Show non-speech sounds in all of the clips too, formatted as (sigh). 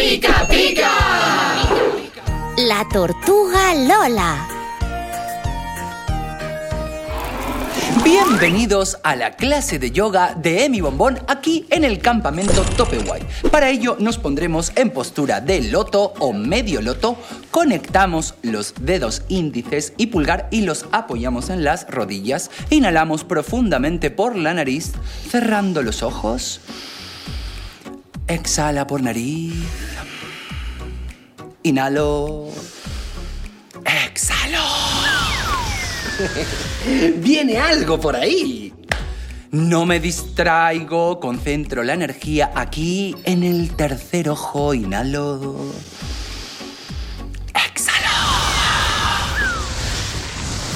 pica, pica. La tortuga Lola. Bienvenidos a la clase de yoga de Emi Bombón aquí en el campamento Topeway. Para ello nos pondremos en postura de loto o medio loto, conectamos los dedos índices y pulgar y los apoyamos en las rodillas. Inhalamos profundamente por la nariz, cerrando los ojos. Exhala por nariz. Inhalo. Exhalo. (laughs) Viene algo por ahí. No me distraigo, concentro la energía aquí en el tercer ojo. Inhalo. Exhalo.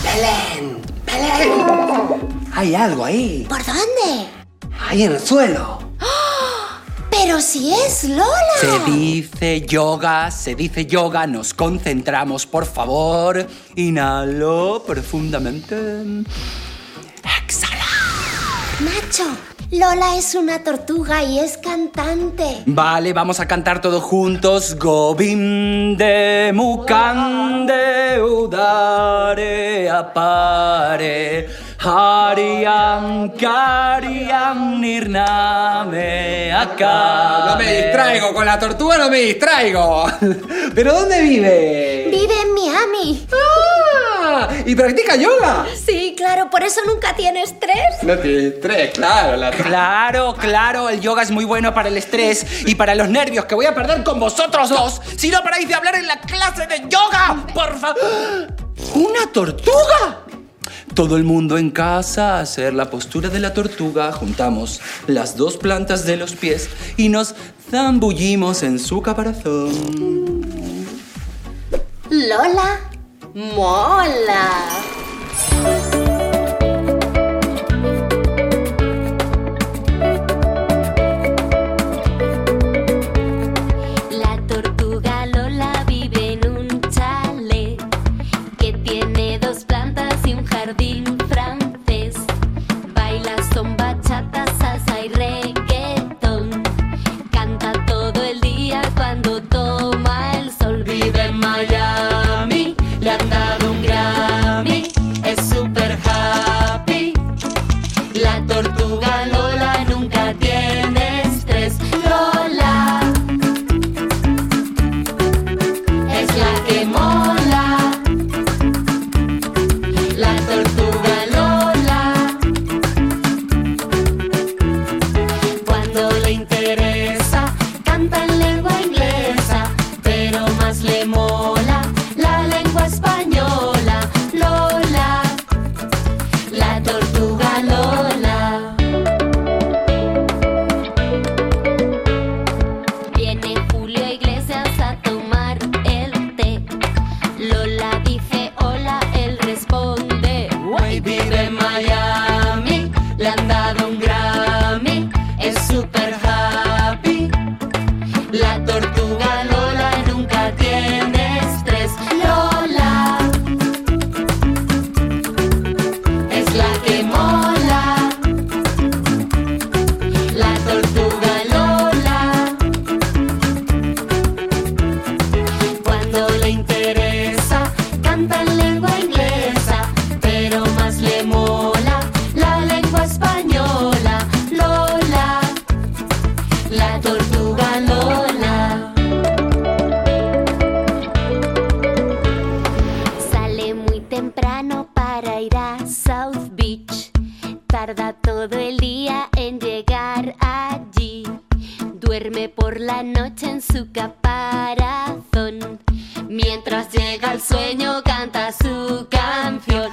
Belén, Belén. Hay algo ahí. ¿Por dónde? Ahí en el suelo. Pero si es Lola. Se dice yoga, se dice yoga, nos concentramos, por favor. Inhalo profundamente. Exhala. Nacho, Lola es una tortuga y es cantante. Vale, vamos a cantar todos juntos. Govinde mukande udare apare. Hariam Kariam Nirname acá. No me distraigo, con la tortuga no me distraigo. (laughs) ¿Pero dónde vive? Vive en Miami. Ah, ¿Y practica yoga? Sí, claro, por eso nunca tiene estrés. No tiene estrés, claro. La... Claro, claro, el yoga es muy bueno para el estrés y para los nervios que voy a perder con vosotros dos si no paráis de hablar en la clase de yoga. Por favor. ¿Una tortuga? Todo el mundo en casa a hacer la postura de la tortuga, juntamos las dos plantas de los pies y nos zambullimos en su caparazón. Lola, mola. La tortuga Tarda todo el día en llegar allí. Duerme por la noche en su caparazón. Mientras llega el sueño, canta su canción.